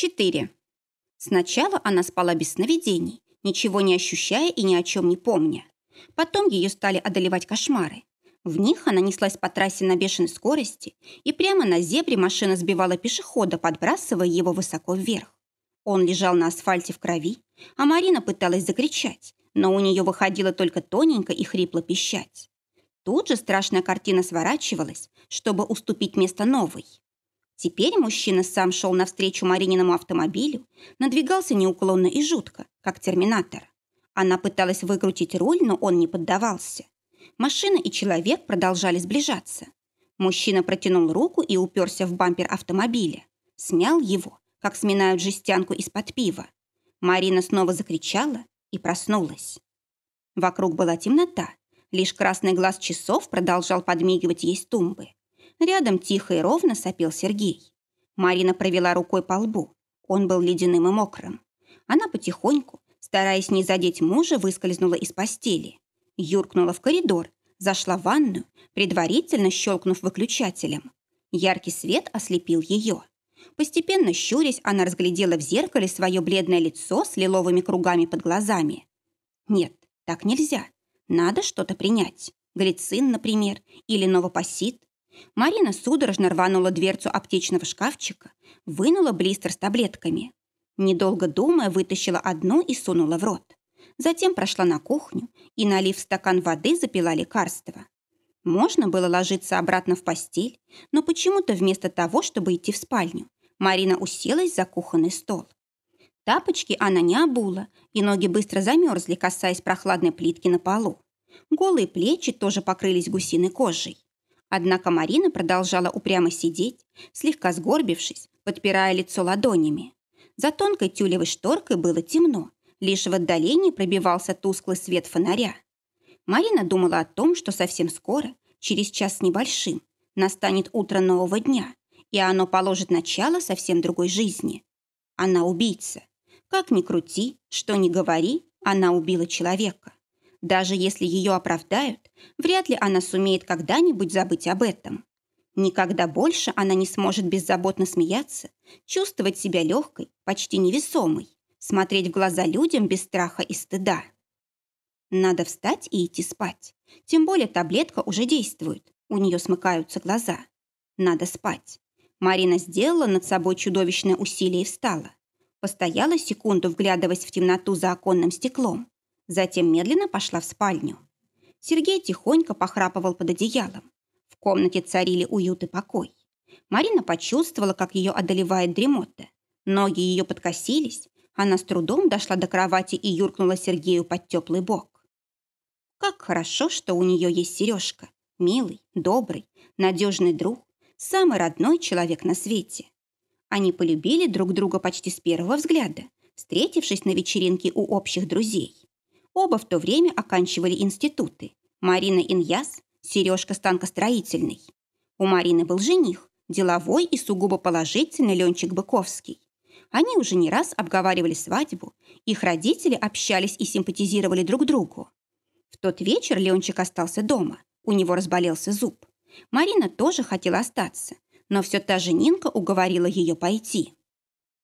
4. Сначала она спала без сновидений, ничего не ощущая и ни о чем не помня. Потом ее стали одолевать кошмары. В них она неслась по трассе на бешеной скорости, и прямо на зебре машина сбивала пешехода, подбрасывая его высоко вверх. Он лежал на асфальте в крови, а Марина пыталась закричать, но у нее выходило только тоненько и хрипло пищать. Тут же страшная картина сворачивалась, чтобы уступить место новой. Теперь мужчина сам шел навстречу Марининому автомобилю, надвигался неуклонно и жутко, как терминатор. Она пыталась выкрутить руль, но он не поддавался. Машина и человек продолжали сближаться. Мужчина протянул руку и уперся в бампер автомобиля. Смял его, как сминают жестянку из-под пива. Марина снова закричала и проснулась. Вокруг была темнота. Лишь красный глаз часов продолжал подмигивать ей с тумбы. Рядом тихо и ровно сопел Сергей. Марина провела рукой по лбу. Он был ледяным и мокрым. Она потихоньку, стараясь не задеть мужа, выскользнула из постели. Юркнула в коридор, зашла в ванную, предварительно щелкнув выключателем. Яркий свет ослепил ее. Постепенно щурясь, она разглядела в зеркале свое бледное лицо с лиловыми кругами под глазами. Нет, так нельзя. Надо что-то принять. Глицин, например, или новопосит. Марина судорожно рванула дверцу аптечного шкафчика, вынула блистер с таблетками. Недолго думая, вытащила одну и сунула в рот. Затем прошла на кухню и, налив стакан воды, запила лекарство. Можно было ложиться обратно в постель, но почему-то вместо того, чтобы идти в спальню, Марина уселась за кухонный стол. Тапочки она не обула, и ноги быстро замерзли, касаясь прохладной плитки на полу. Голые плечи тоже покрылись гусиной кожей. Однако Марина продолжала упрямо сидеть, слегка сгорбившись, подпирая лицо ладонями. За тонкой тюлевой шторкой было темно, лишь в отдалении пробивался тусклый свет фонаря. Марина думала о том, что совсем скоро, через час с небольшим, настанет утро нового дня, и оно положит начало совсем другой жизни. Она убийца. Как ни крути, что ни говори, она убила человека. Даже если ее оправдают, вряд ли она сумеет когда-нибудь забыть об этом. Никогда больше она не сможет беззаботно смеяться, чувствовать себя легкой, почти невесомой, смотреть в глаза людям без страха и стыда. Надо встать и идти спать. Тем более таблетка уже действует, у нее смыкаются глаза. Надо спать. Марина сделала над собой чудовищное усилие и встала. Постояла секунду, вглядываясь в темноту за оконным стеклом. Затем медленно пошла в спальню. Сергей тихонько похрапывал под одеялом. В комнате царили уют и покой. Марина почувствовала, как ее одолевает дремота. Ноги ее подкосились, она с трудом дошла до кровати и юркнула Сергею под теплый бок. Как хорошо, что у нее есть Сережка. Милый, добрый, надежный друг, самый родной человек на свете. Они полюбили друг друга почти с первого взгляда, встретившись на вечеринке у общих друзей. Оба в то время оканчивали институты. Марина Иньяс, Сережка станкостроительный. У Марины был жених, деловой и сугубо положительный Ленчик Быковский. Они уже не раз обговаривали свадьбу, их родители общались и симпатизировали друг другу. В тот вечер Ленчик остался дома, у него разболелся зуб. Марина тоже хотела остаться, но все та же Нинка уговорила ее пойти.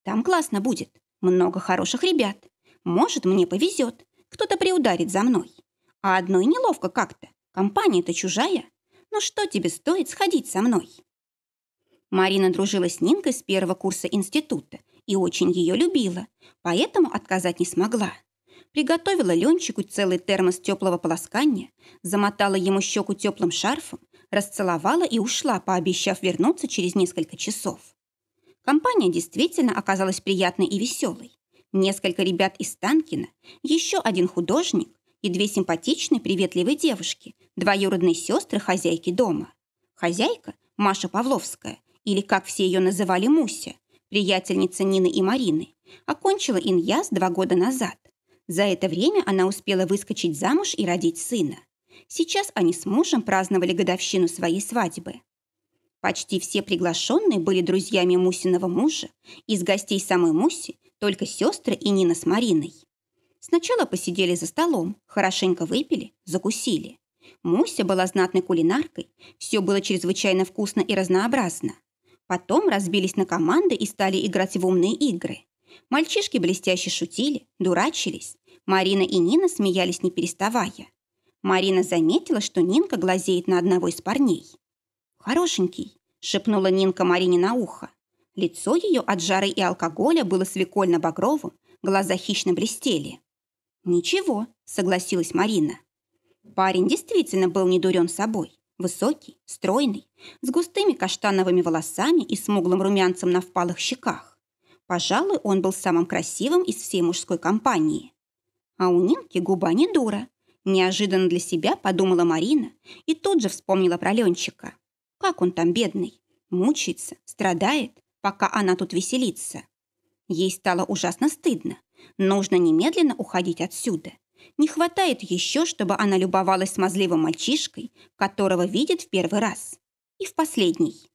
«Там классно будет, много хороших ребят. Может, мне повезет, кто-то приударит за мной. А одной неловко как-то, компания-то чужая. Ну что тебе стоит сходить со мной?» Марина дружила с Нинкой с первого курса института и очень ее любила, поэтому отказать не смогла. Приготовила Ленчику целый термос теплого полоскания, замотала ему щеку теплым шарфом, расцеловала и ушла, пообещав вернуться через несколько часов. Компания действительно оказалась приятной и веселой. Несколько ребят из Станкина, еще один художник и две симпатичные приветливые девушки, двоюродные сестры хозяйки дома. Хозяйка, Маша Павловская, или как все ее называли Муся, приятельница Нины и Марины, окончила иньяз два года назад. За это время она успела выскочить замуж и родить сына. Сейчас они с мужем праздновали годовщину своей свадьбы. Почти все приглашенные были друзьями Мусиного мужа, из гостей самой Муси только сестры и Нина с Мариной. Сначала посидели за столом, хорошенько выпили, закусили. Муся была знатной кулинаркой, все было чрезвычайно вкусно и разнообразно. Потом разбились на команды и стали играть в умные игры. Мальчишки блестяще шутили, дурачились. Марина и Нина смеялись не переставая. Марина заметила, что Нинка глазеет на одного из парней. «Хорошенький», — шепнула Нинка Марине на ухо. Лицо ее от жары и алкоголя было свекольно-багровым, глаза хищно блестели. «Ничего», — согласилась Марина. Парень действительно был не дурен собой. Высокий, стройный, с густыми каштановыми волосами и смуглым румянцем на впалых щеках. Пожалуй, он был самым красивым из всей мужской компании. А у Нинки губа не дура. Неожиданно для себя подумала Марина и тут же вспомнила про Ленчика. Как он там бедный? Мучается, страдает, пока она тут веселится. Ей стало ужасно стыдно. Нужно немедленно уходить отсюда. Не хватает еще, чтобы она любовалась смазливым мальчишкой, которого видит в первый раз. И в последний.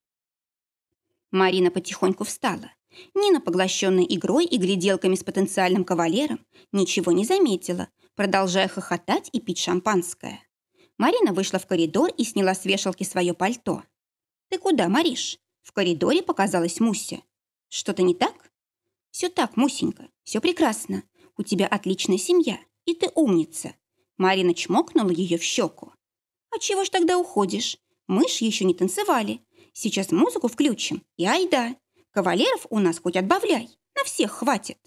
Марина потихоньку встала. Нина, поглощенная игрой и гляделками с потенциальным кавалером, ничего не заметила, продолжая хохотать и пить шампанское. Марина вышла в коридор и сняла с вешалки свое пальто. «Ты куда, Мариш?» В коридоре показалась Муся. «Что-то не так?» «Все так, Мусенька, все прекрасно. У тебя отличная семья, и ты умница». Марина чмокнула ее в щеку. «А чего ж тогда уходишь? Мы ж еще не танцевали. Сейчас музыку включим, и айда. Кавалеров у нас хоть отбавляй, на всех хватит».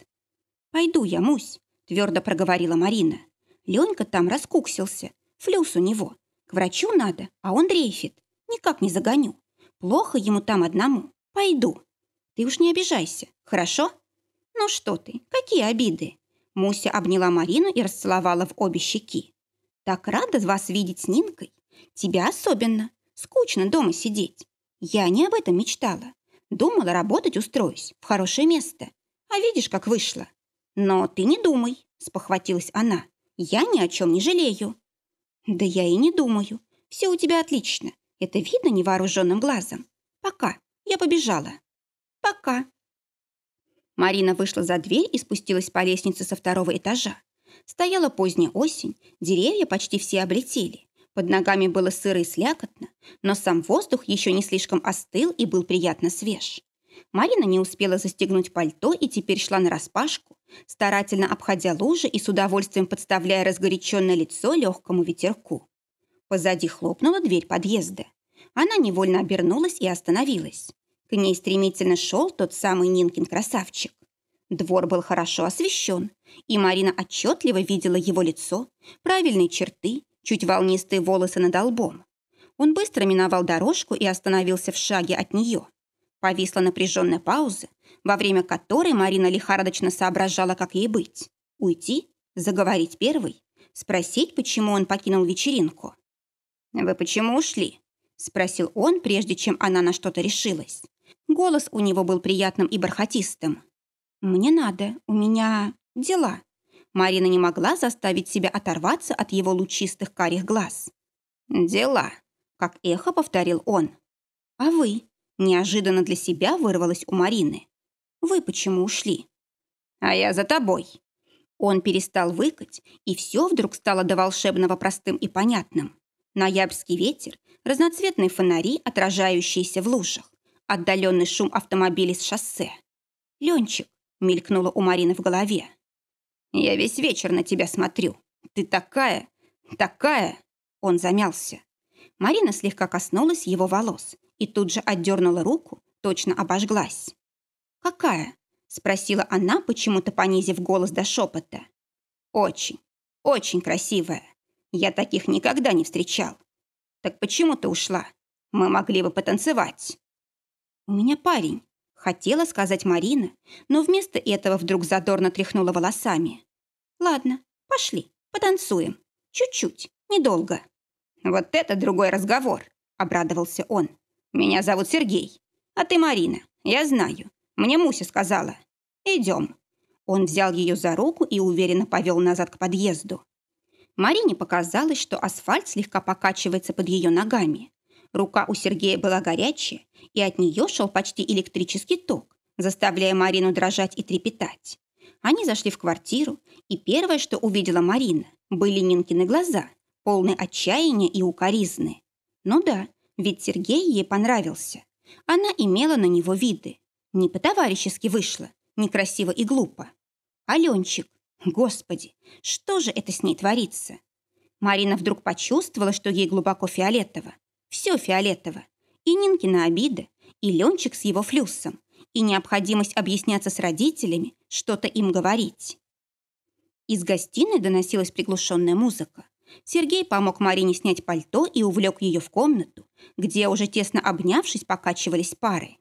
«Пойду я, Мусь», — твердо проговорила Марина. Ленька там раскуксился, флюс у него. К врачу надо, а он дрейфит. Никак не загоню. Плохо ему там одному. Пойду. Ты уж не обижайся, хорошо? Ну что ты, какие обиды? Муся обняла Марину и расцеловала в обе щеки. Так рада вас видеть с Нинкой. Тебя особенно. Скучно дома сидеть. Я не об этом мечтала. Думала, работать устроюсь в хорошее место. А видишь, как вышло. Но ты не думай, спохватилась она. Я ни о чем не жалею. Да я и не думаю. Все у тебя отлично. Это видно невооруженным глазом. Пока. Я побежала. Пока. Марина вышла за дверь и спустилась по лестнице со второго этажа. Стояла поздняя осень, деревья почти все облетели. Под ногами было сыро и слякотно, но сам воздух еще не слишком остыл и был приятно свеж. Марина не успела застегнуть пальто и теперь шла на распашку, старательно обходя лужи и с удовольствием подставляя разгоряченное лицо легкому ветерку. Позади хлопнула дверь подъезда. Она невольно обернулась и остановилась. К ней стремительно шел тот самый Нинкин красавчик. Двор был хорошо освещен, и Марина отчетливо видела его лицо, правильные черты, чуть волнистые волосы над лбом. Он быстро миновал дорожку и остановился в шаге от нее. Повисла напряженная пауза, во время которой Марина лихорадочно соображала, как ей быть. Уйти? Заговорить первой? Спросить, почему он покинул вечеринку? «Вы почему ушли?» – спросил он, прежде чем она на что-то решилась. Голос у него был приятным и бархатистым. «Мне надо, у меня дела». Марина не могла заставить себя оторваться от его лучистых карих глаз. «Дела», – как эхо повторил он. «А вы?» – неожиданно для себя вырвалось у Марины. «Вы почему ушли?» «А я за тобой». Он перестал выкать, и все вдруг стало до волшебного простым и понятным. Ноябрьский ветер, разноцветные фонари, отражающиеся в лужах, отдаленный шум автомобилей с шоссе. «Ленчик», — мелькнуло у Марины в голове. «Я весь вечер на тебя смотрю. Ты такая, такая...» Он замялся. Марина слегка коснулась его волос и тут же отдернула руку, точно обожглась. «Какая?» — спросила она, почему-то понизив голос до шепота. «Очень, очень красивая. Я таких никогда не встречал. Так почему ты ушла? Мы могли бы потанцевать. У меня парень. Хотела сказать Марина, но вместо этого вдруг задорно тряхнула волосами. Ладно, пошли, потанцуем. Чуть-чуть, недолго. Вот это другой разговор, обрадовался он. Меня зовут Сергей. А ты Марина, я знаю. Мне Муся сказала. Идем. Он взял ее за руку и уверенно повел назад к подъезду. Марине показалось, что асфальт слегка покачивается под ее ногами. Рука у Сергея была горячая, и от нее шел почти электрический ток, заставляя Марину дрожать и трепетать. Они зашли в квартиру, и первое, что увидела Марина, были Нинкины глаза, полные отчаяния и укоризны. Ну да, ведь Сергей ей понравился. Она имела на него виды. Не по-товарищески вышло, некрасиво и глупо. Аленчик, господи, что же это с ней творится? Марина вдруг почувствовала, что ей глубоко фиолетово. Все фиолетово. И Нинкина обида, и Ленчик с его флюсом, и необходимость объясняться с родителями, что-то им говорить. Из гостиной доносилась приглушенная музыка. Сергей помог Марине снять пальто и увлек ее в комнату, где, уже тесно обнявшись, покачивались пары.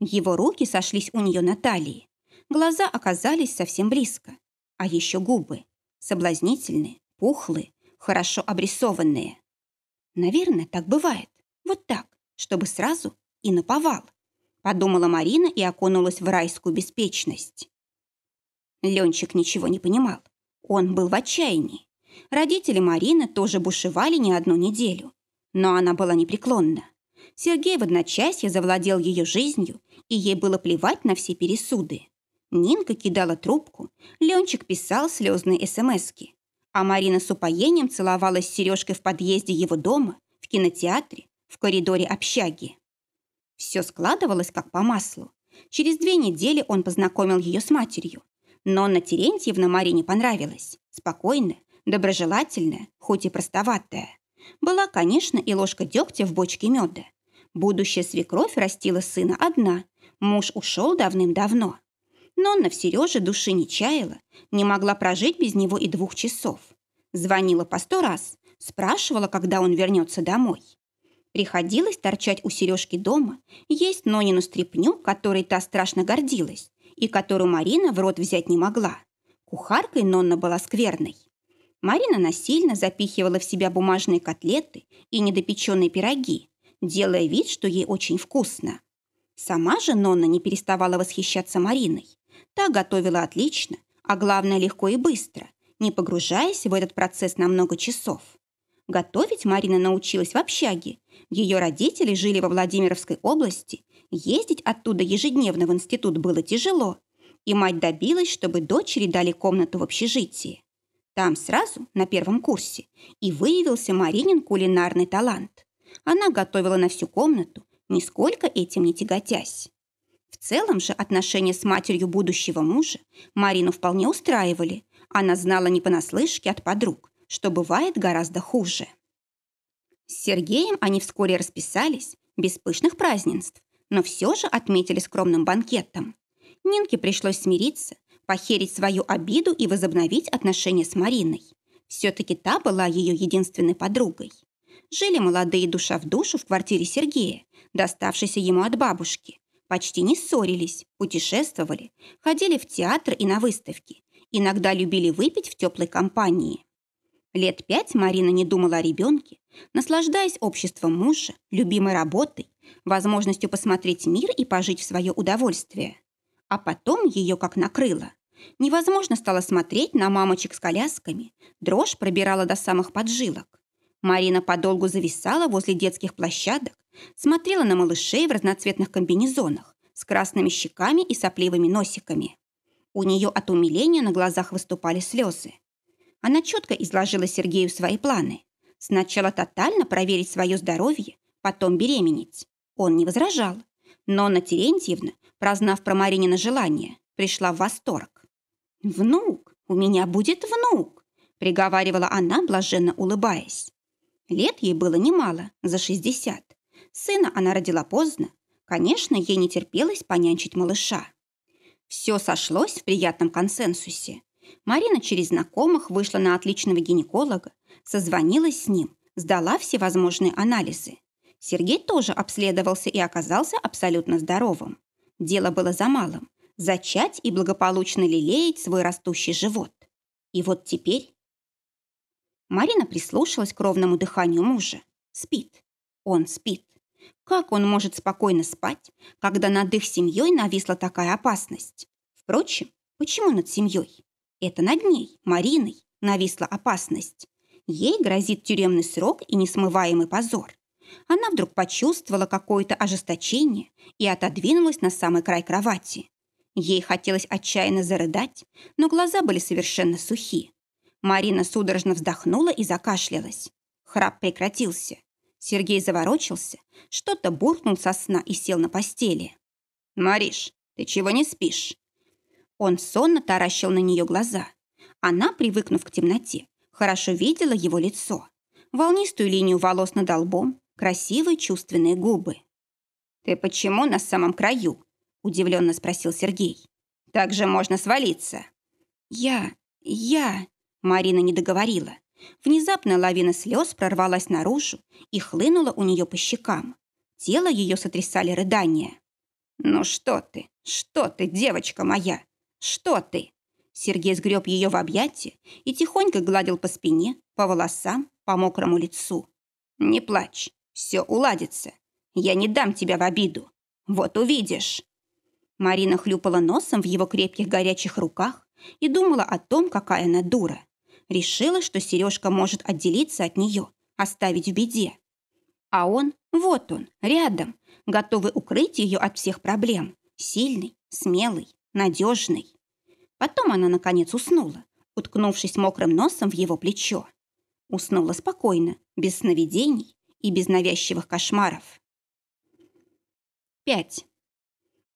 Его руки сошлись у нее на талии. Глаза оказались совсем близко. А еще губы. Соблазнительные, пухлые, хорошо обрисованные. Наверное, так бывает. Вот так, чтобы сразу и наповал. Подумала Марина и окунулась в райскую беспечность. Ленчик ничего не понимал. Он был в отчаянии. Родители Марины тоже бушевали не одну неделю. Но она была непреклонна. Сергей в одночасье завладел ее жизнью, и ей было плевать на все пересуды. Нинка кидала трубку, Ленчик писал слезные смски, а Марина с упоением целовалась с Сережкой в подъезде его дома, в кинотеатре, в коридоре общаги. Все складывалось как по маслу. Через две недели он познакомил ее с матерью. Нонна Терентьевна Марине понравилась. Спокойная, доброжелательная, хоть и простоватая. Была, конечно, и ложка дегтя в бочке меда. Будущая свекровь растила сына одна. Муж ушел давным-давно. Нонна в Сереже души не чаяла, не могла прожить без него и двух часов. Звонила по сто раз, спрашивала, когда он вернется домой. Приходилось торчать у Сережки дома, есть Нонину стряпню, которой та страшно гордилась, и которую Марина в рот взять не могла. Кухаркой Нонна была скверной. Марина насильно запихивала в себя бумажные котлеты и недопеченные пироги, делая вид, что ей очень вкусно. Сама же Нонна не переставала восхищаться Мариной. Та готовила отлично, а главное легко и быстро, не погружаясь в этот процесс на много часов. Готовить Марина научилась в общаге. Ее родители жили во Владимировской области. Ездить оттуда ежедневно в институт было тяжело. И мать добилась, чтобы дочери дали комнату в общежитии. Там сразу, на первом курсе, и выявился Маринин кулинарный талант. Она готовила на всю комнату, нисколько этим не тяготясь. В целом же отношения с матерью будущего мужа Марину вполне устраивали. Она знала не понаслышке от подруг, что бывает гораздо хуже. С Сергеем они вскоре расписались, без пышных празднеств, но все же отметили скромным банкетом. Нинке пришлось смириться, похерить свою обиду и возобновить отношения с Мариной. Все-таки та была ее единственной подругой. Жили молодые душа в душу в квартире Сергея, доставшейся ему от бабушки. Почти не ссорились, путешествовали, ходили в театр и на выставки. Иногда любили выпить в теплой компании. Лет пять Марина не думала о ребенке, наслаждаясь обществом мужа, любимой работой, возможностью посмотреть мир и пожить в свое удовольствие. А потом ее как накрыло. Невозможно стало смотреть на мамочек с колясками, дрожь пробирала до самых поджилок. Марина подолгу зависала возле детских площадок, смотрела на малышей в разноцветных комбинезонах с красными щеками и сопливыми носиками. У нее от умиления на глазах выступали слезы. Она четко изложила Сергею свои планы. Сначала тотально проверить свое здоровье, потом беременеть. Он не возражал. Но Анна Терентьевна, прознав про Маринина желание, пришла в восторг. «Внук! У меня будет внук!» приговаривала она, блаженно улыбаясь. Лет ей было немало, за 60. Сына она родила поздно. Конечно, ей не терпелось понянчить малыша. Все сошлось в приятном консенсусе. Марина через знакомых вышла на отличного гинеколога, созвонилась с ним, сдала всевозможные анализы. Сергей тоже обследовался и оказался абсолютно здоровым. Дело было за малым – зачать и благополучно лелеять свой растущий живот. И вот теперь... Марина прислушалась к ровному дыханию мужа. Спит. Он спит. Как он может спокойно спать, когда над их семьей нависла такая опасность? Впрочем, почему над семьей? Это над ней, Мариной, нависла опасность. Ей грозит тюремный срок и несмываемый позор. Она вдруг почувствовала какое-то ожесточение и отодвинулась на самый край кровати. Ей хотелось отчаянно зарыдать, но глаза были совершенно сухи. Марина судорожно вздохнула и закашлялась. Храп прекратился. Сергей заворочился, что-то буркнул со сна и сел на постели. «Мариш, ты чего не спишь?» Он сонно таращил на нее глаза. Она, привыкнув к темноте, хорошо видела его лицо. Волнистую линию волос над лбом, красивые чувственные губы. «Ты почему на самом краю?» – удивленно спросил Сергей. «Так же можно свалиться». «Я... я...» – Марина не договорила. Внезапная лавина слез прорвалась наружу и хлынула у нее по щекам. Тело ее сотрясали рыдания. «Ну что ты? Что ты, девочка моя? Что ты?» Сергей сгреб ее в объятия и тихонько гладил по спине, по волосам, по мокрому лицу. «Не плачь, все уладится. Я не дам тебя в обиду. Вот увидишь». Марина хлюпала носом в его крепких горячих руках и думала о том, какая она дура. Решила, что Сережка может отделиться от нее, оставить в беде. А он, вот он, рядом, готовый укрыть ее от всех проблем. Сильный, смелый, надежный. Потом она, наконец, уснула, уткнувшись мокрым носом в его плечо. Уснула спокойно, без сновидений и без навязчивых кошмаров. 5.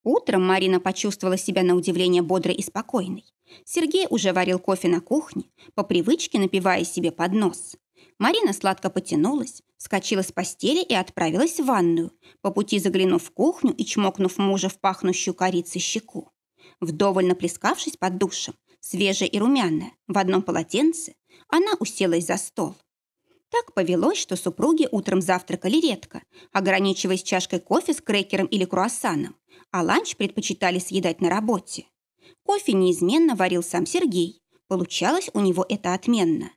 Утром Марина почувствовала себя на удивление бодрой и спокойной. Сергей уже варил кофе на кухне, по привычке напивая себе под нос. Марина сладко потянулась, вскочила с постели и отправилась в ванную, по пути заглянув в кухню и чмокнув мужа в пахнущую корицей щеку. Вдоволь наплескавшись под душем, свежая и румяная, в одном полотенце, она уселась за стол. Так повелось, что супруги утром завтракали редко, ограничиваясь чашкой кофе с крекером или круассаном, а ланч предпочитали съедать на работе. Кофе неизменно варил сам Сергей. Получалось у него это отменно.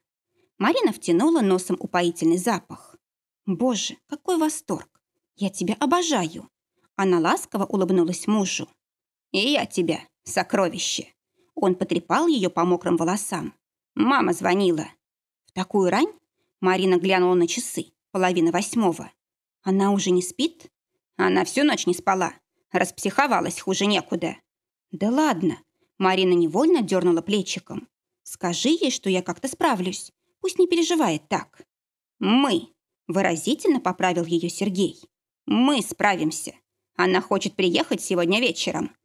Марина втянула носом упоительный запах. «Боже, какой восторг! Я тебя обожаю!» Она ласково улыбнулась мужу. «И я тебя, сокровище!» Он потрепал ее по мокрым волосам. «Мама звонила». «В такую рань?» Марина глянула на часы. Половина восьмого. «Она уже не спит?» «Она всю ночь не спала. Распсиховалась хуже некуда». «Да ладно!» Марина невольно дернула плечиком. «Скажи ей, что я как-то справлюсь. Пусть не переживает так». «Мы!» – выразительно поправил ее Сергей. «Мы справимся. Она хочет приехать сегодня вечером».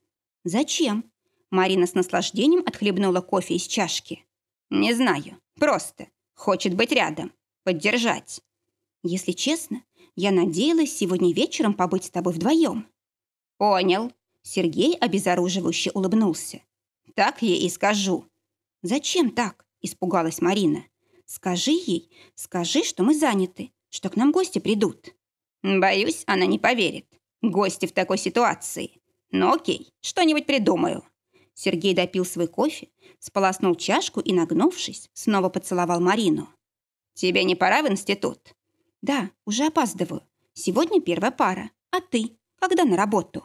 «Зачем?» Марина с наслаждением отхлебнула кофе из чашки. «Не знаю. Просто. Хочет быть рядом. Поддержать». «Если честно, я надеялась сегодня вечером побыть с тобой вдвоем». «Понял». Сергей обезоруживающе улыбнулся. «Так ей и скажу». «Зачем так?» – испугалась Марина. «Скажи ей, скажи, что мы заняты, что к нам гости придут». «Боюсь, она не поверит. Гости в такой ситуации. Ну окей, что-нибудь придумаю». Сергей допил свой кофе, сполоснул чашку и, нагнувшись, снова поцеловал Марину. «Тебе не пора в институт?» «Да, уже опаздываю. Сегодня первая пара. А ты? Когда на работу?»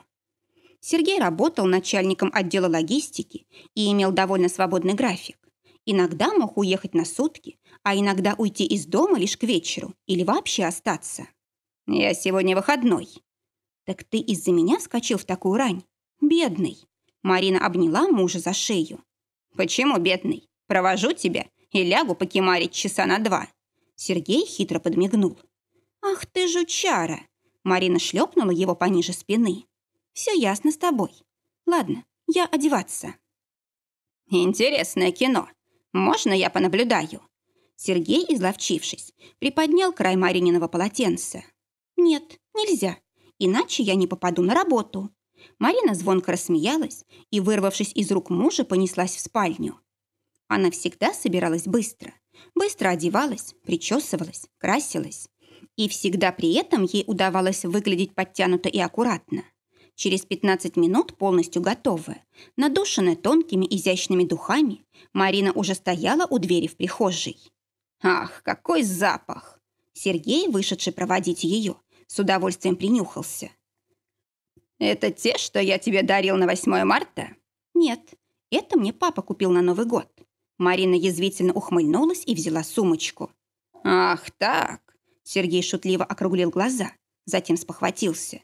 Сергей работал начальником отдела логистики и имел довольно свободный график. Иногда мог уехать на сутки, а иногда уйти из дома лишь к вечеру или вообще остаться. «Я сегодня выходной». «Так ты из-за меня вскочил в такую рань? Бедный». Марина обняла мужа за шею. «Почему бедный? Провожу тебя и лягу покемарить часа на два». Сергей хитро подмигнул. «Ах ты жучара!» Марина шлепнула его пониже спины. Все ясно с тобой. Ладно, я одеваться. Интересное кино. Можно я понаблюдаю? Сергей, изловчившись, приподнял край Марининого полотенца. Нет, нельзя, иначе я не попаду на работу. Марина звонко рассмеялась и, вырвавшись из рук мужа, понеслась в спальню. Она всегда собиралась быстро. Быстро одевалась, причесывалась, красилась. И всегда при этом ей удавалось выглядеть подтянуто и аккуратно. Через 15 минут полностью готовая, надушенная тонкими изящными духами, Марина уже стояла у двери в прихожей. «Ах, какой запах!» Сергей, вышедший проводить ее, с удовольствием принюхался. «Это те, что я тебе дарил на 8 марта?» «Нет, это мне папа купил на Новый год». Марина язвительно ухмыльнулась и взяла сумочку. «Ах так!» Сергей шутливо округлил глаза, затем спохватился.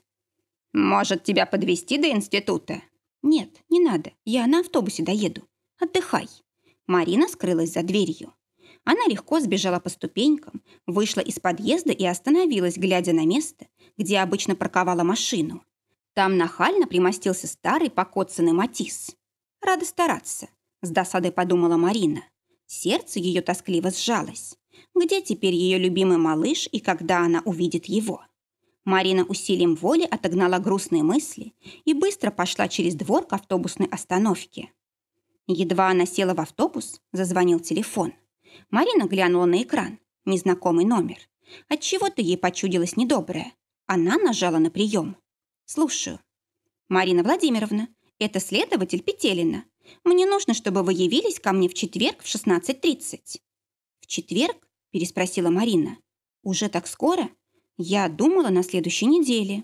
«Может, тебя подвести до института?» «Нет, не надо. Я на автобусе доеду. Отдыхай». Марина скрылась за дверью. Она легко сбежала по ступенькам, вышла из подъезда и остановилась, глядя на место, где обычно парковала машину. Там нахально примостился старый покоцанный матис. Рада стараться, с досадой подумала Марина. Сердце ее тоскливо сжалось. Где теперь ее любимый малыш и когда она увидит его? Марина усилием воли отогнала грустные мысли и быстро пошла через двор к автобусной остановке. Едва она села в автобус, зазвонил телефон. Марина глянула на экран. Незнакомый номер. Отчего-то ей почудилось недоброе. Она нажала на прием. «Слушаю». «Марина Владимировна, это следователь Петелина. Мне нужно, чтобы вы явились ко мне в четверг в 16.30». «В четверг?» – переспросила Марина. «Уже так скоро? Я думала на следующей неделе».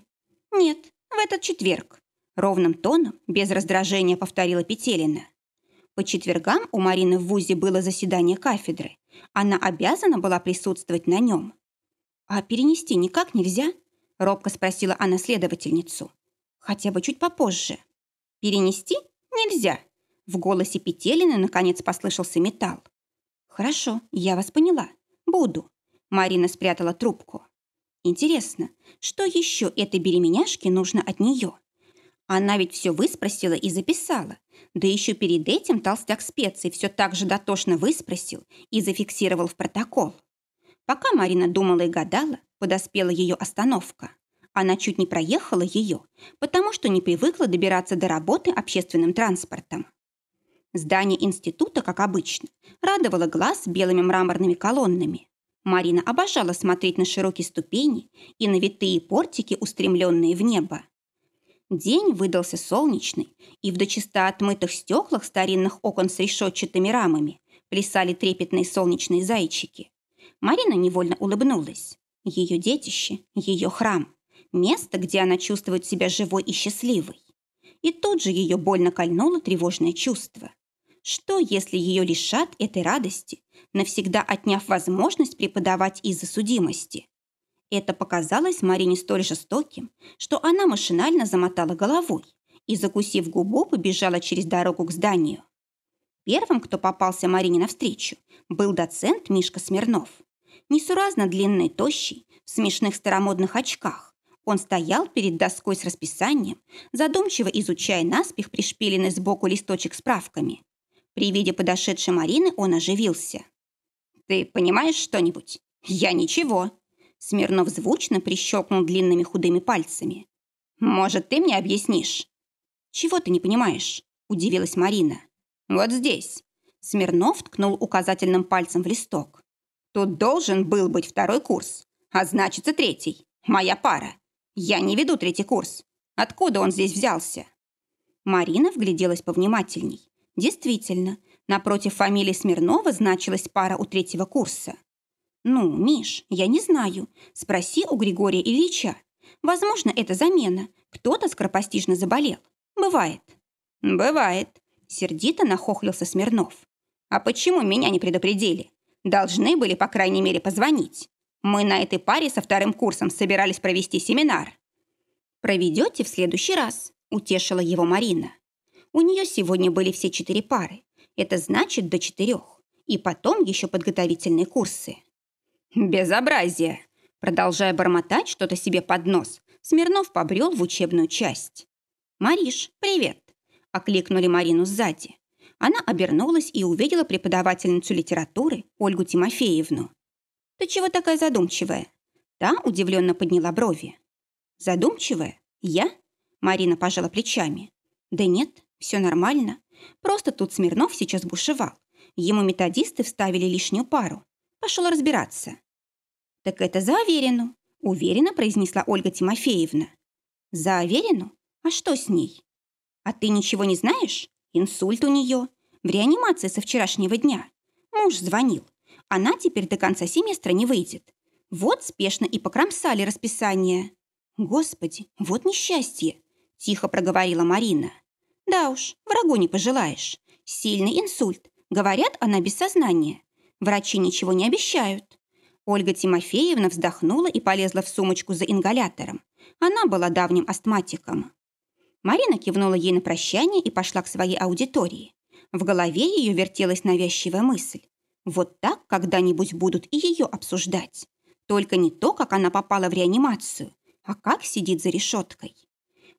«Нет, в этот четверг», – ровным тоном, без раздражения повторила Петелина. По четвергам у Марины в ВУЗе было заседание кафедры. Она обязана была присутствовать на нем. «А перенести никак нельзя?» – робко спросила она следовательницу. «Хотя бы чуть попозже». «Перенести? Нельзя!» В голосе Петелины наконец послышался металл. «Хорошо, я вас поняла. Буду». Марина спрятала трубку. «Интересно, что еще этой беременяшке нужно от нее?» Она ведь все выспросила и записала. Да еще перед этим толстяк специй все так же дотошно выспросил и зафиксировал в протокол. Пока Марина думала и гадала, подоспела ее остановка. Она чуть не проехала ее, потому что не привыкла добираться до работы общественным транспортом. Здание института, как обычно, радовало глаз белыми мраморными колоннами. Марина обожала смотреть на широкие ступени и на витые портики, устремленные в небо. День выдался солнечный, и в дочисто отмытых стеклах старинных окон с решетчатыми рамами плясали трепетные солнечные зайчики. Марина невольно улыбнулась. Ее детище, ее храм. Место, где она чувствует себя живой и счастливой. И тут же ее больно кольнуло тревожное чувство. Что, если ее лишат этой радости, навсегда отняв возможность преподавать из-за судимости? Это показалось Марине столь жестоким, что она машинально замотала головой и, закусив губу, побежала через дорогу к зданию. Первым, кто попался Марине навстречу, был доцент Мишка Смирнов. Несуразно длинный, тощий, в смешных старомодных очках. Он стоял перед доской с расписанием, задумчиво изучая наспех пришпиленный сбоку листочек с правками. При виде подошедшей Марины он оживился. «Ты понимаешь что-нибудь?» «Я ничего», Смирнов звучно прищелкнул длинными худыми пальцами. «Может, ты мне объяснишь?» «Чего ты не понимаешь?» – удивилась Марина. «Вот здесь». Смирнов ткнул указательным пальцем в листок. «Тут должен был быть второй курс, а значится третий. Моя пара. Я не веду третий курс. Откуда он здесь взялся?» Марина вгляделась повнимательней. Действительно, напротив фамилии Смирнова значилась пара у третьего курса. «Ну, Миш, я не знаю. Спроси у Григория Ильича. Возможно, это замена. Кто-то скоропостижно заболел. Бывает». «Бывает», — сердито нахохлился Смирнов. «А почему меня не предупредили? Должны были, по крайней мере, позвонить. Мы на этой паре со вторым курсом собирались провести семинар». «Проведете в следующий раз», — утешила его Марина. У нее сегодня были все четыре пары. Это значит до четырех. И потом еще подготовительные курсы. «Безобразие!» Продолжая бормотать что-то себе под нос, Смирнов побрел в учебную часть. «Мариш, привет!» – окликнули Марину сзади. Она обернулась и увидела преподавательницу литературы Ольгу Тимофеевну. «Ты чего такая задумчивая?» Та удивленно подняла брови. «Задумчивая? Я?» Марина пожала плечами. «Да нет, все нормально. Просто тут Смирнов сейчас бушевал. Ему методисты вставили лишнюю пару. Пошел разбираться. «Так это за Аверину», — уверенно произнесла Ольга Тимофеевна. «За Аверину? А что с ней?» «А ты ничего не знаешь? Инсульт у нее. В реанимации со вчерашнего дня. Муж звонил. Она теперь до конца семестра не выйдет. Вот спешно и покромсали расписание». «Господи, вот несчастье!» – тихо проговорила Марина. «Да уж, врагу не пожелаешь. Сильный инсульт. Говорят, она без сознания. Врачи ничего не обещают. Ольга Тимофеевна вздохнула и полезла в сумочку за ингалятором. Она была давним астматиком. Марина кивнула ей на прощание и пошла к своей аудитории. В голове ее вертелась навязчивая мысль. Вот так когда-нибудь будут и ее обсуждать. Только не то, как она попала в реанимацию, а как сидит за решеткой.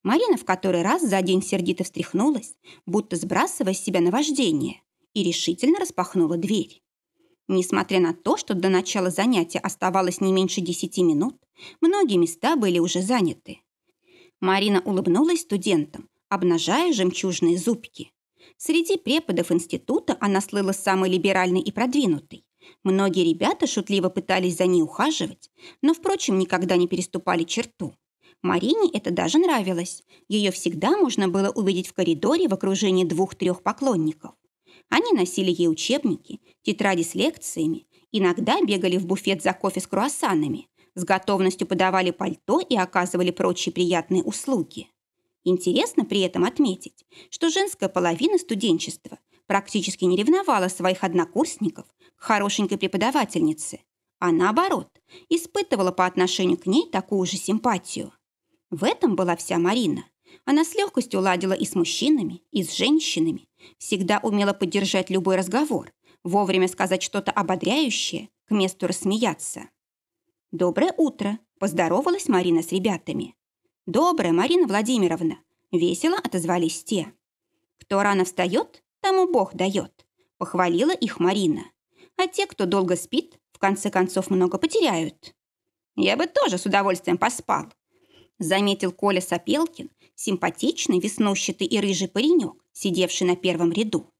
Марина в который раз за день сердито встряхнулась, будто сбрасывая с себя наваждение, и решительно распахнула дверь. Несмотря на то, что до начала занятия оставалось не меньше десяти минут, многие места были уже заняты. Марина улыбнулась студентам, обнажая жемчужные зубки. Среди преподов института она слыла самой либеральной и продвинутой. Многие ребята шутливо пытались за ней ухаживать, но, впрочем, никогда не переступали черту. Марине это даже нравилось. Ее всегда можно было увидеть в коридоре в окружении двух-трех поклонников. Они носили ей учебники, тетради с лекциями, иногда бегали в буфет за кофе с круассанами, с готовностью подавали пальто и оказывали прочие приятные услуги. Интересно при этом отметить, что женская половина студенчества практически не ревновала своих однокурсников к хорошенькой преподавательнице, а наоборот, испытывала по отношению к ней такую же симпатию. В этом была вся Марина. Она с легкостью ладила и с мужчинами, и с женщинами, всегда умела поддержать любой разговор, вовремя сказать что-то ободряющее, к месту рассмеяться. «Доброе утро!» – поздоровалась Марина с ребятами. «Доброе, Марина Владимировна!» – весело отозвались те. «Кто рано встает, тому Бог дает», – похвалила их Марина. «А те, кто долго спит, в конце концов много потеряют». «Я бы тоже с удовольствием поспал», – заметил Коля Сапелкин, симпатичный, веснущатый и рыжий паренек, сидевший на первом ряду.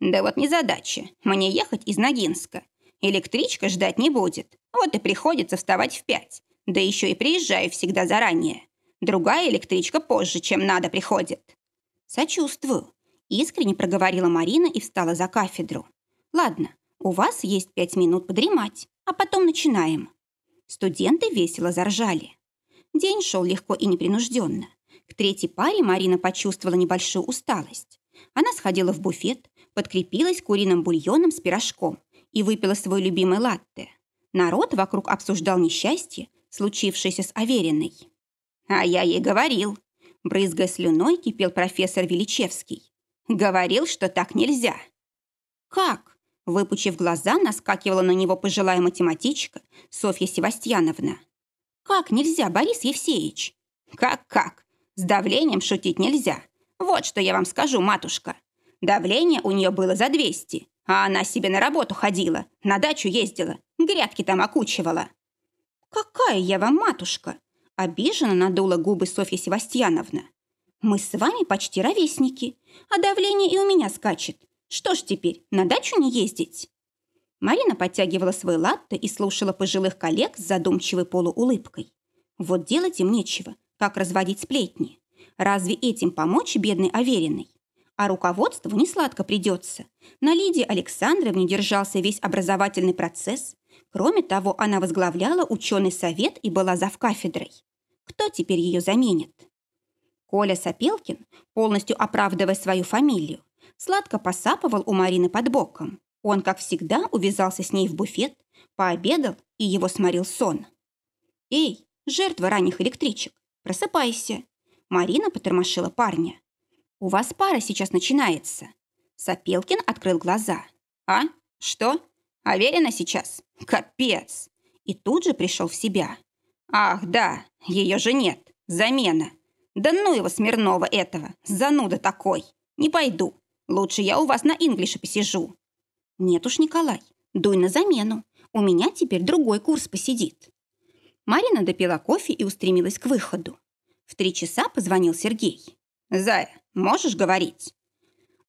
«Да вот незадача. Мне ехать из Ногинска. Электричка ждать не будет. Вот и приходится вставать в пять. Да еще и приезжаю всегда заранее. Другая электричка позже, чем надо, приходит». «Сочувствую», – искренне проговорила Марина и встала за кафедру. «Ладно, у вас есть пять минут подремать, а потом начинаем». Студенты весело заржали. День шел легко и непринужденно. К третьей паре Марина почувствовала небольшую усталость. Она сходила в буфет, подкрепилась куриным бульоном с пирожком и выпила свой любимый латте. Народ вокруг обсуждал несчастье, случившееся с Авериной. «А я ей говорил», – брызгая слюной, кипел профессор Величевский. «Говорил, что так нельзя». «Как?» – выпучив глаза, наскакивала на него пожилая математичка Софья Севастьяновна. «Как нельзя, Борис Евсеевич?» «Как-как? С давлением шутить нельзя. Вот что я вам скажу, матушка. Давление у нее было за 200, а она себе на работу ходила, на дачу ездила, грядки там окучивала. «Какая я вам матушка?» Обиженно надула губы Софья Севастьяновна. «Мы с вами почти ровесники, а давление и у меня скачет. Что ж теперь, на дачу не ездить?» Марина подтягивала свой латте и слушала пожилых коллег с задумчивой полуулыбкой. «Вот делать им нечего как разводить сплетни. Разве этим помочь бедной Авериной? А руководству не сладко придется. На Лидии Александровне держался весь образовательный процесс. Кроме того, она возглавляла ученый совет и была завкафедрой. Кто теперь ее заменит? Коля Сапелкин, полностью оправдывая свою фамилию, сладко посапывал у Марины под боком. Он, как всегда, увязался с ней в буфет, пообедал, и его сморил сон. «Эй, жертва ранних электричек, Просыпайся!» Марина потормошила парня. «У вас пара сейчас начинается». Сапелкин открыл глаза. «А? Что? Аверина сейчас? Капец!» И тут же пришел в себя. «Ах, да, ее же нет. Замена. Да ну его Смирнова этого, зануда такой. Не пойду. Лучше я у вас на инглише посижу». «Нет уж, Николай, дуй на замену. У меня теперь другой курс посидит». Марина допила кофе и устремилась к выходу. В три часа позвонил Сергей. «Зая, можешь говорить?»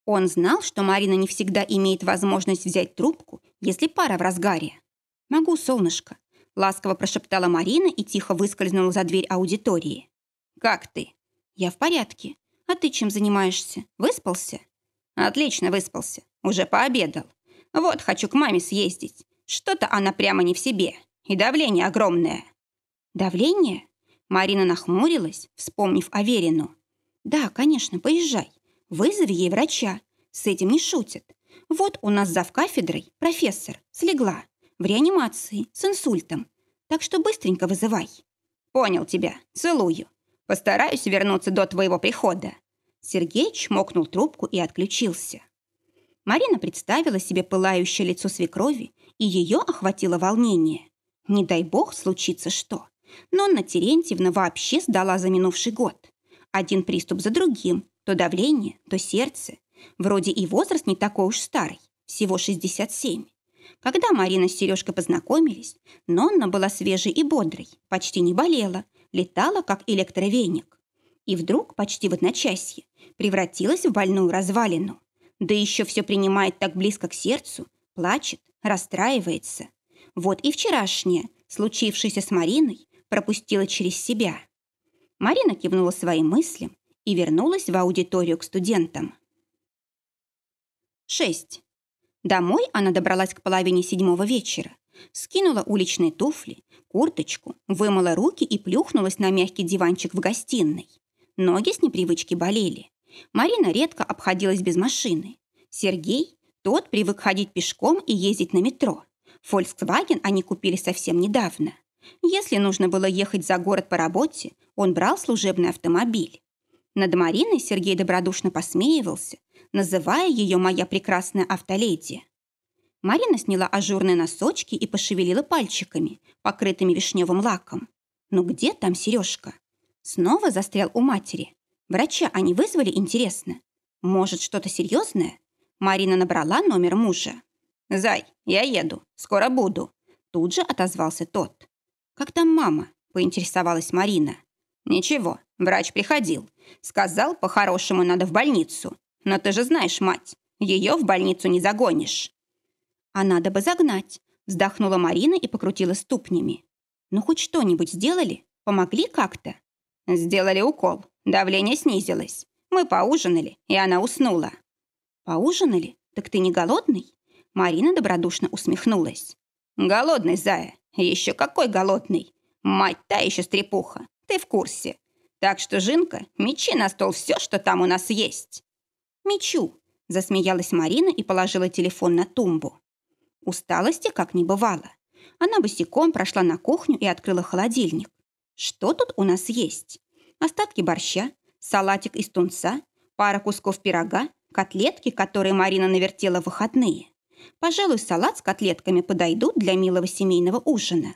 Он знал, что Марина не всегда имеет возможность взять трубку, если пара в разгаре. «Могу, солнышко», — ласково прошептала Марина и тихо выскользнула за дверь аудитории. «Как ты?» «Я в порядке. А ты чем занимаешься? Выспался?» «Отлично выспался. Уже пообедал. Вот хочу к маме съездить. Что-то она прямо не в себе. И давление огромное». «Давление?» Марина нахмурилась, вспомнив Аверину. «Да, конечно, поезжай. Вызови ей врача. С этим не шутят. Вот у нас зав кафедрой, профессор, слегла. В реанимации, с инсультом. Так что быстренько вызывай». «Понял тебя. Целую. Постараюсь вернуться до твоего прихода». Сергей чмокнул трубку и отключился. Марина представила себе пылающее лицо свекрови, и ее охватило волнение. Не дай бог случится что. Но Анна Терентьевна вообще сдала за минувший год. Один приступ за другим, то давление, то сердце. Вроде и возраст не такой уж старый, всего 67. Когда Марина с Сережкой познакомились, Нонна была свежей и бодрой, почти не болела, летала, как электровеник. И вдруг, почти в одночасье, превратилась в больную развалину. Да еще все принимает так близко к сердцу, плачет, расстраивается. Вот и вчерашнее, случившееся с Мариной, пропустила через себя. Марина кивнула своим мыслям и вернулась в аудиторию к студентам. 6. Домой она добралась к половине седьмого вечера, скинула уличные туфли, курточку, вымыла руки и плюхнулась на мягкий диванчик в гостиной. Ноги с непривычки болели. Марина редко обходилась без машины. Сергей, тот привык ходить пешком и ездить на метро. Volkswagen они купили совсем недавно. Если нужно было ехать за город по работе, он брал служебный автомобиль. Над Мариной Сергей добродушно посмеивался, называя ее «моя прекрасная автоледи». Марина сняла ажурные носочки и пошевелила пальчиками, покрытыми вишневым лаком. «Ну где там Сережка?» Снова застрял у матери. Врача они вызвали, интересно. Может, что-то серьезное? Марина набрала номер мужа. «Зай, я еду. Скоро буду». Тут же отозвался тот. «Как там мама?» – поинтересовалась Марина. «Ничего, врач приходил. Сказал, по-хорошему надо в больницу. Но ты же знаешь, мать, ее в больницу не загонишь». «А надо бы загнать», – вздохнула Марина и покрутила ступнями. «Ну, хоть что-нибудь сделали? Помогли как-то?» «Сделали укол. Давление снизилось. Мы поужинали, и она уснула». «Поужинали? Так ты не голодный?» Марина добродушно усмехнулась. «Голодный, Зая. Еще какой голодный. Мать та еще стрепуха. Ты в курсе. Так что, Жинка, мечи на стол все, что там у нас есть». «Мечу», – засмеялась Марина и положила телефон на тумбу. Усталости как не бывало. Она босиком прошла на кухню и открыла холодильник. Что тут у нас есть? Остатки борща, салатик из тунца, пара кусков пирога, котлетки, которые Марина навертела в выходные. Пожалуй, салат с котлетками подойдут для милого семейного ужина.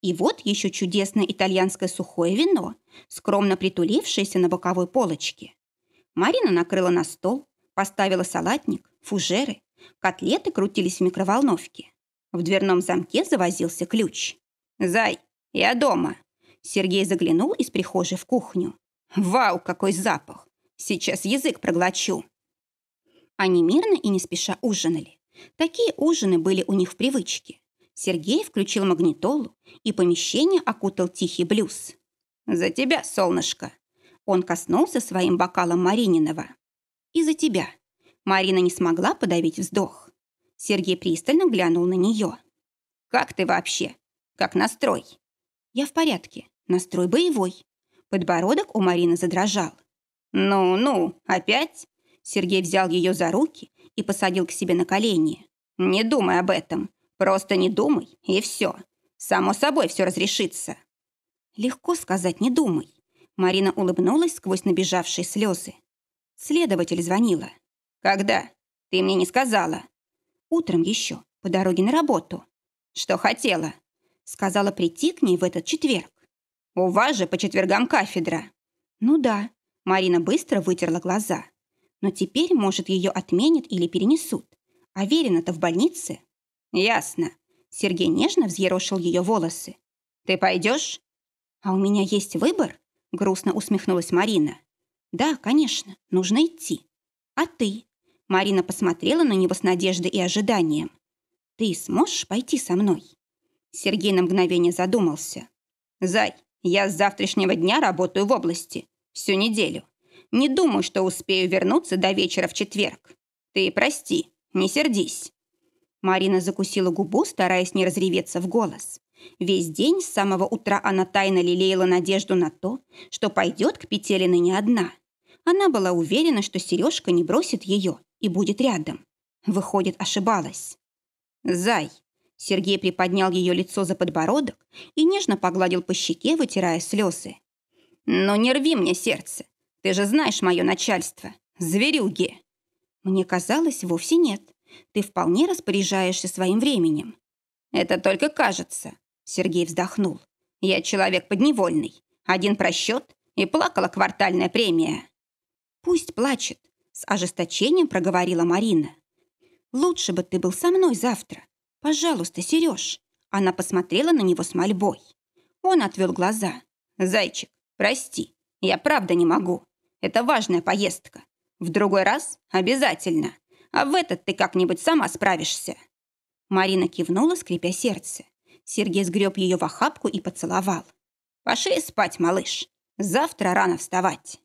И вот еще чудесное итальянское сухое вино, скромно притулившееся на боковой полочке. Марина накрыла на стол, поставила салатник, фужеры. Котлеты крутились в микроволновке. В дверном замке завозился ключ. «Зай, я дома!» Сергей заглянул из прихожей в кухню. «Вау, какой запах! Сейчас язык проглочу!» Они мирно и не спеша ужинали. Такие ужины были у них в привычке. Сергей включил магнитолу, и помещение окутал тихий блюз. «За тебя, солнышко!» Он коснулся своим бокалом Марининого. «И за тебя!» Марина не смогла подавить вздох. Сергей пристально глянул на нее. «Как ты вообще? Как настрой?» «Я в порядке. Настрой боевой». Подбородок у Марины задрожал. «Ну-ну, опять?» Сергей взял ее за руки и посадил к себе на колени. «Не думай об этом. Просто не думай, и все. Само собой все разрешится». «Легко сказать, не думай». Марина улыбнулась сквозь набежавшие слезы. Следователь звонила. «Когда? Ты мне не сказала». «Утром еще, по дороге на работу». «Что хотела?» Сказала прийти к ней в этот четверг. «У вас же по четвергам кафедра». «Ну да». Марина быстро вытерла глаза. Но теперь, может, ее отменят или перенесут. А Верина-то в больнице. Ясно. Сергей нежно взъерошил ее волосы. Ты пойдешь? А у меня есть выбор? Грустно усмехнулась Марина. Да, конечно, нужно идти. А ты? Марина посмотрела на него с надеждой и ожиданием. Ты сможешь пойти со мной? Сергей на мгновение задумался. Зай, я с завтрашнего дня работаю в области. Всю неделю. Не думаю, что успею вернуться до вечера в четверг. Ты прости, не сердись». Марина закусила губу, стараясь не разреветься в голос. Весь день с самого утра она тайно лелеяла надежду на то, что пойдет к Петелиной не одна. Она была уверена, что Сережка не бросит ее и будет рядом. Выходит, ошибалась. «Зай!» Сергей приподнял ее лицо за подбородок и нежно погладил по щеке, вытирая слезы. «Но не рви мне сердце. Ты же знаешь мое начальство. Зверюги. Мне казалось, вовсе нет. Ты вполне распоряжаешься своим временем. Это только кажется, Сергей вздохнул. Я человек подневольный. Один просчет, и плакала квартальная премия. Пусть плачет, с ожесточением проговорила Марина. Лучше бы ты был со мной завтра. Пожалуйста, Сереж. Она посмотрела на него с мольбой. Он отвел глаза. Зайчик, прости, я правда не могу. Это важная поездка. В другой раз обязательно. А в этот ты как-нибудь сама справишься. Марина кивнула, скрипя сердце. Сергей сгреб ее в охапку и поцеловал. «Пошли спать, малыш. Завтра рано вставать».